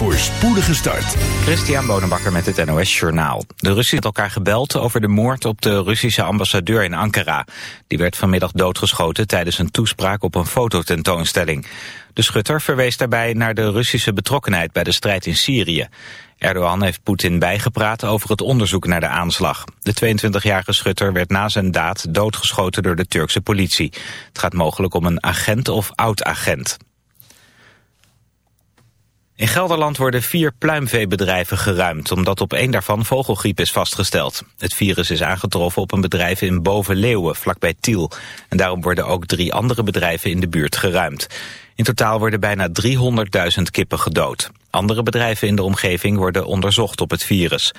Voor spoedige start. Christian Bonenbakker met het NOS Journaal. De Russen had elkaar gebeld over de moord op de Russische ambassadeur in Ankara. Die werd vanmiddag doodgeschoten tijdens een toespraak op een fototentoonstelling. De schutter verwees daarbij naar de Russische betrokkenheid bij de strijd in Syrië. Erdogan heeft Poetin bijgepraat over het onderzoek naar de aanslag. De 22-jarige schutter werd na zijn daad doodgeschoten door de Turkse politie. Het gaat mogelijk om een agent of oud-agent. In Gelderland worden vier pluimveebedrijven geruimd... omdat op één daarvan vogelgriep is vastgesteld. Het virus is aangetroffen op een bedrijf in Bovenleeuwen, vlakbij Tiel. En daarom worden ook drie andere bedrijven in de buurt geruimd. In totaal worden bijna 300.000 kippen gedood. Andere bedrijven in de omgeving worden onderzocht op het virus.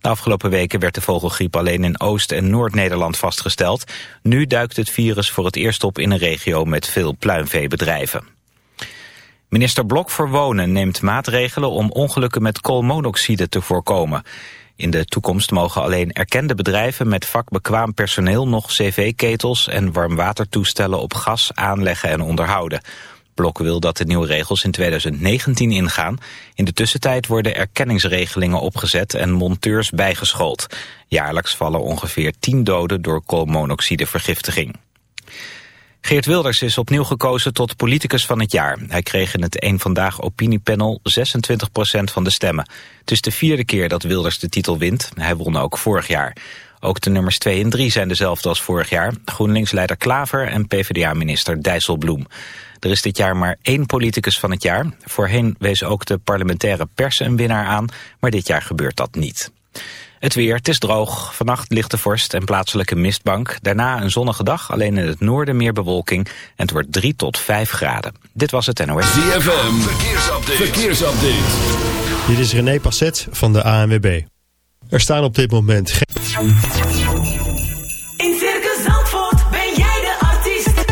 De afgelopen weken werd de vogelgriep alleen in Oost- en Noord-Nederland vastgesteld. Nu duikt het virus voor het eerst op in een regio met veel pluimveebedrijven. Minister Blok voor Wonen neemt maatregelen om ongelukken met koolmonoxide te voorkomen. In de toekomst mogen alleen erkende bedrijven met vakbekwaam personeel nog cv-ketels en warmwatertoestellen op gas aanleggen en onderhouden. Blok wil dat de nieuwe regels in 2019 ingaan. In de tussentijd worden erkenningsregelingen opgezet en monteurs bijgeschoold. Jaarlijks vallen ongeveer 10 doden door koolmonoxidevergiftiging. Geert Wilders is opnieuw gekozen tot politicus van het jaar. Hij kreeg in het Eén Vandaag opiniepanel 26% van de stemmen. Het is de vierde keer dat Wilders de titel wint. Hij won ook vorig jaar. Ook de nummers 2 en 3 zijn dezelfde als vorig jaar. GroenLinks-leider Klaver en PvdA-minister Dijsselbloem. Er is dit jaar maar één politicus van het jaar. Voorheen wees ook de parlementaire pers een winnaar aan, maar dit jaar gebeurt dat niet. Het weer, het is droog. Vannacht ligt de vorst en plaatselijke mistbank. Daarna een zonnige dag, alleen in het noorden meer bewolking. En het wordt 3 tot 5 graden. Dit was het NOS. ZFM, verkeersupdate. verkeersupdate. Dit is René Passet van de ANWB. Er staan op dit moment geen... In Circus Zandvoort ben jij de artiest.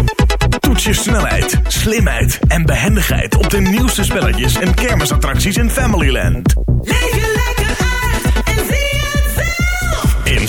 Toets je snelheid, slimheid en behendigheid op de nieuwste spelletjes en kermisattracties in Familyland. Leef je lekker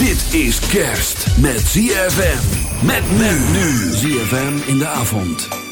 Dit is kerst met ZFM. Met men nu. ZFM in de avond.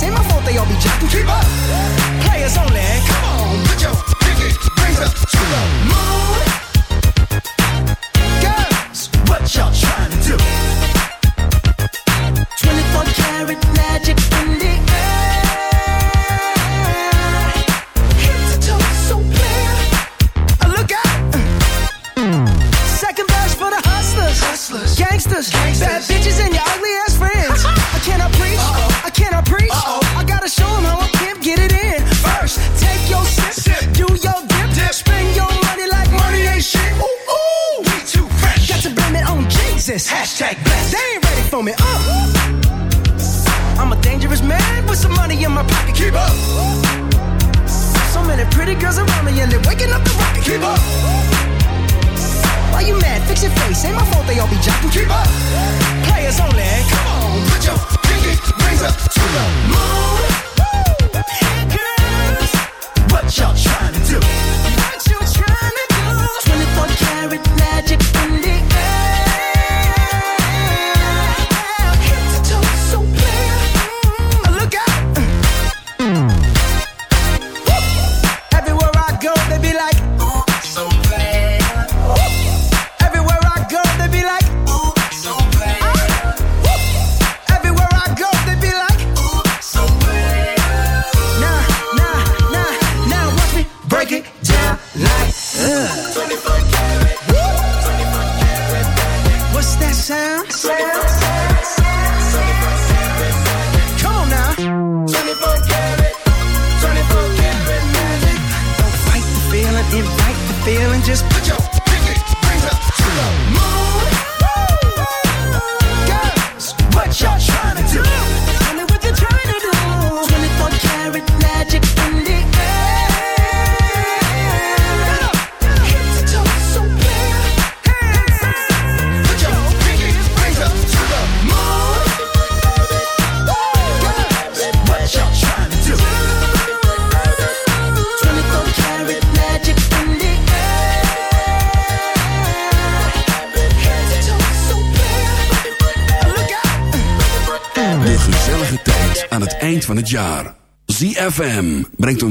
It's ain't my fault they all be jacking. Keep up. Players only.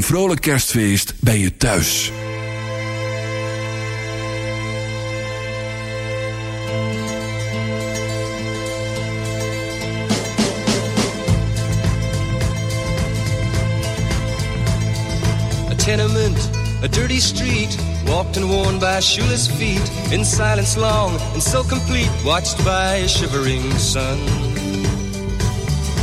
Vrolijk kerstfeest bij je thuis. A tenement, a dirty street, walked and worn by shoeless feet, in silence long and so complete, watched by a shivering sun.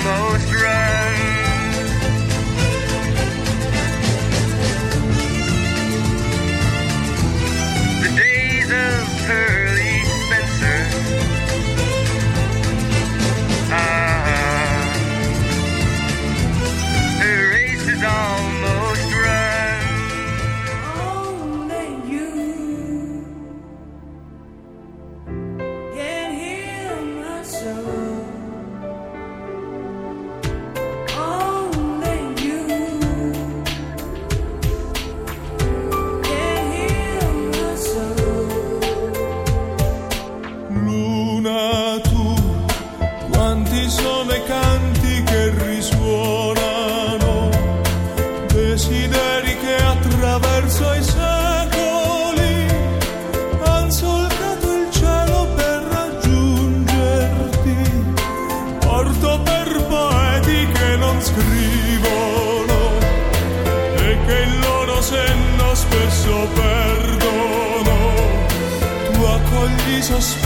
Almost accogli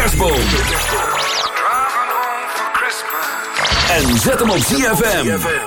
kerstboom. En zet hem op ZFM.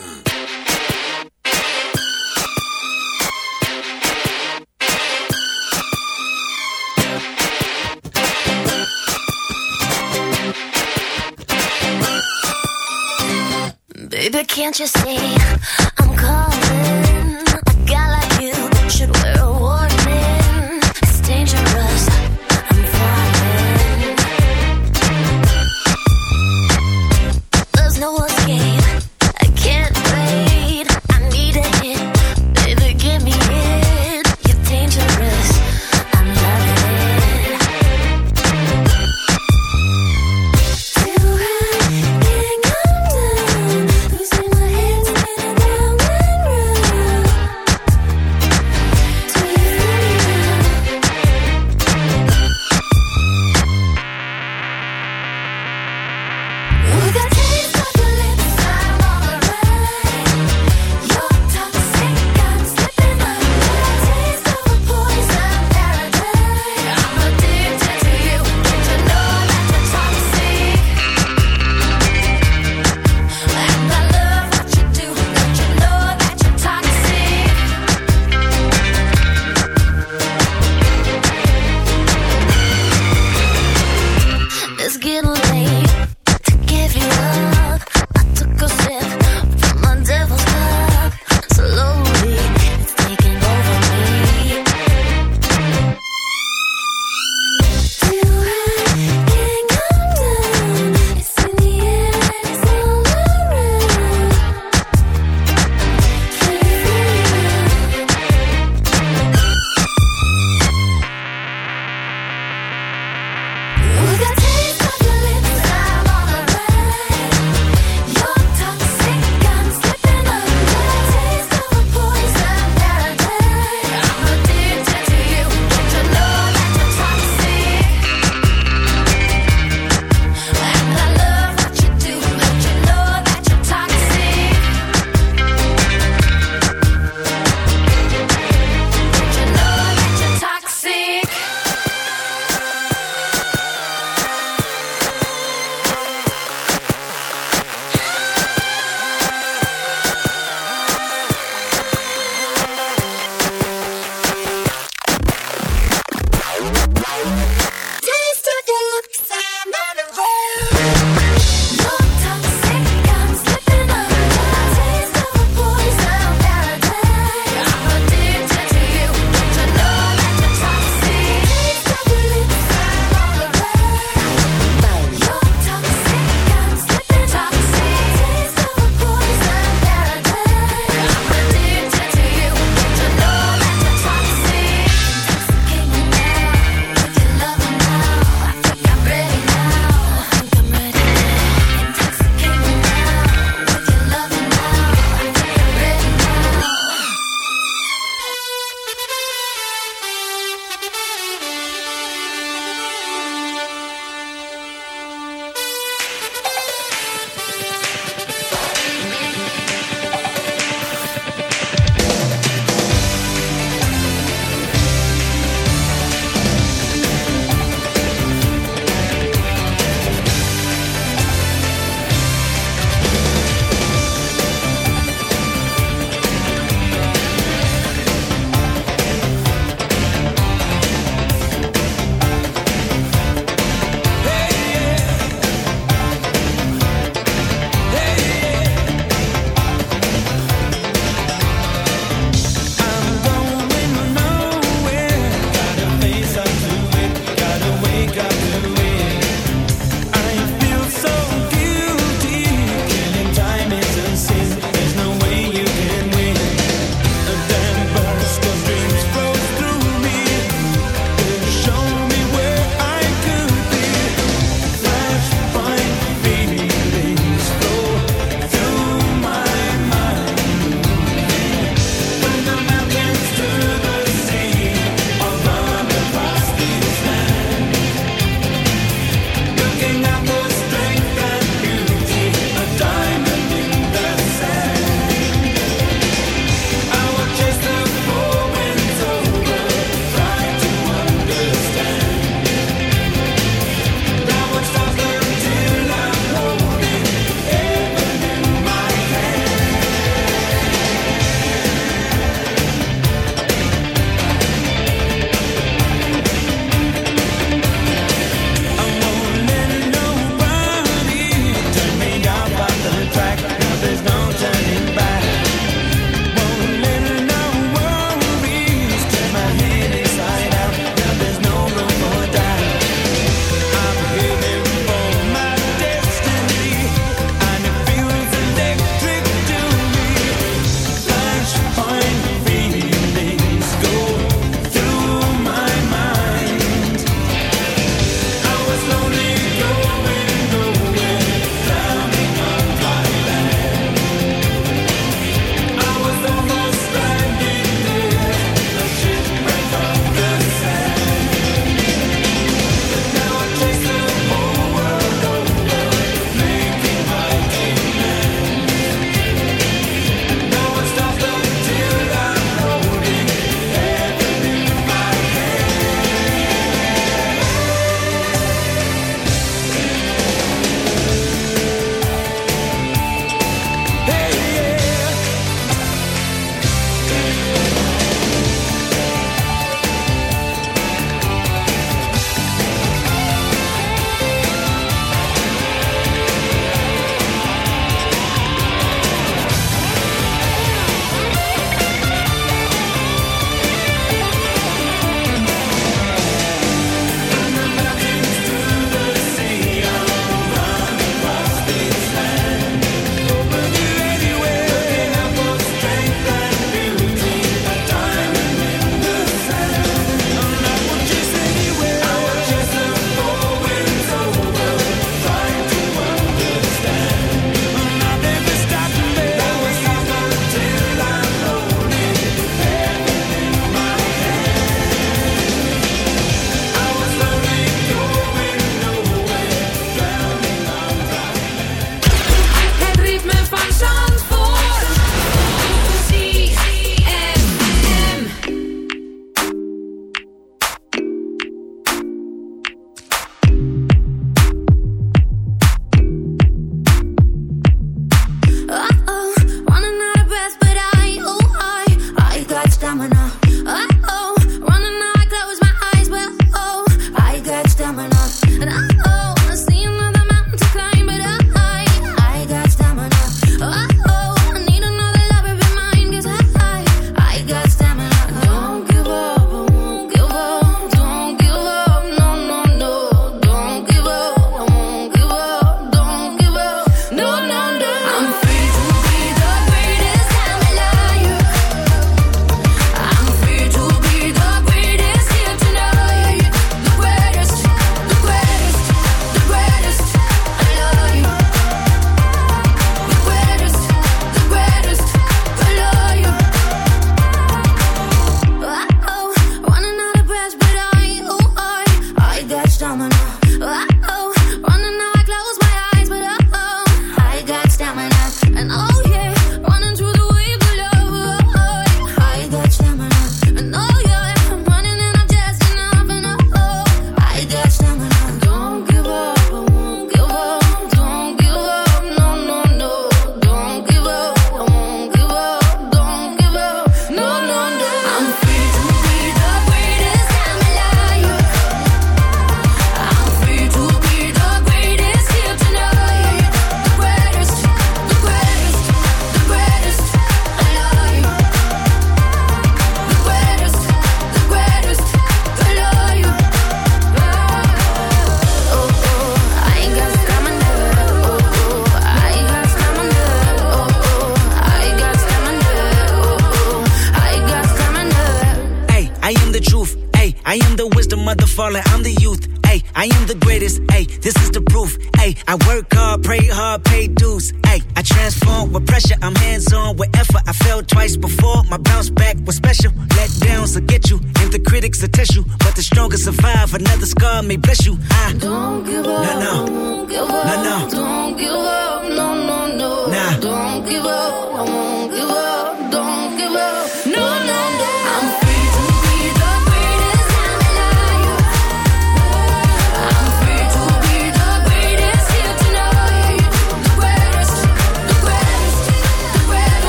give up, I won't give up, don't give up.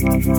Up to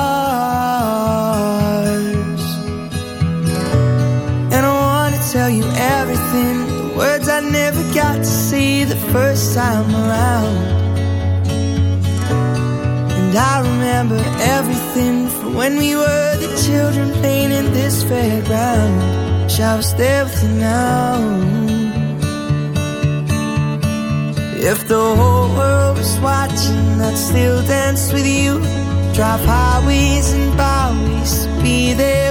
Tell you everything. The words I never got to see the first time around. And I remember everything from when we were the children playing in this fairground. Shall I stay with you now? If the whole world was watching, I'd still dance with you. Drive highways and byways, be there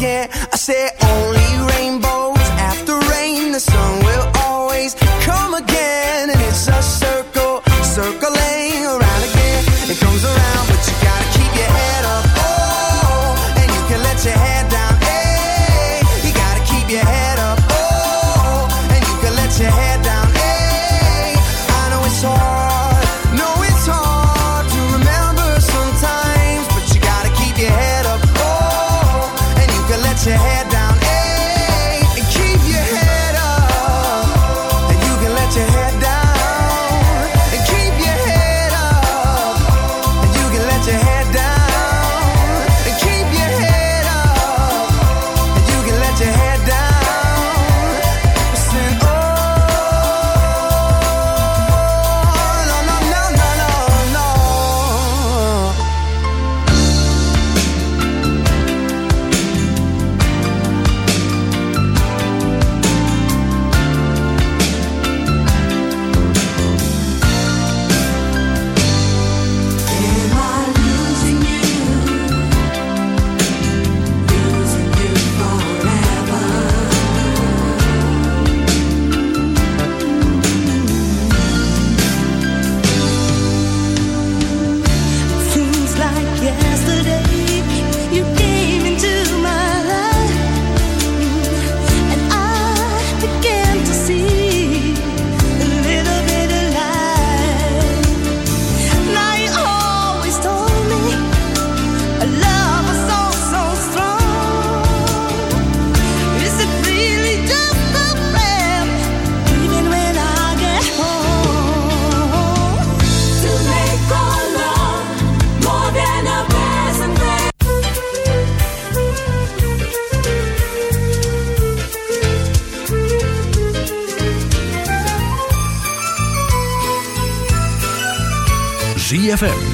again. I said only.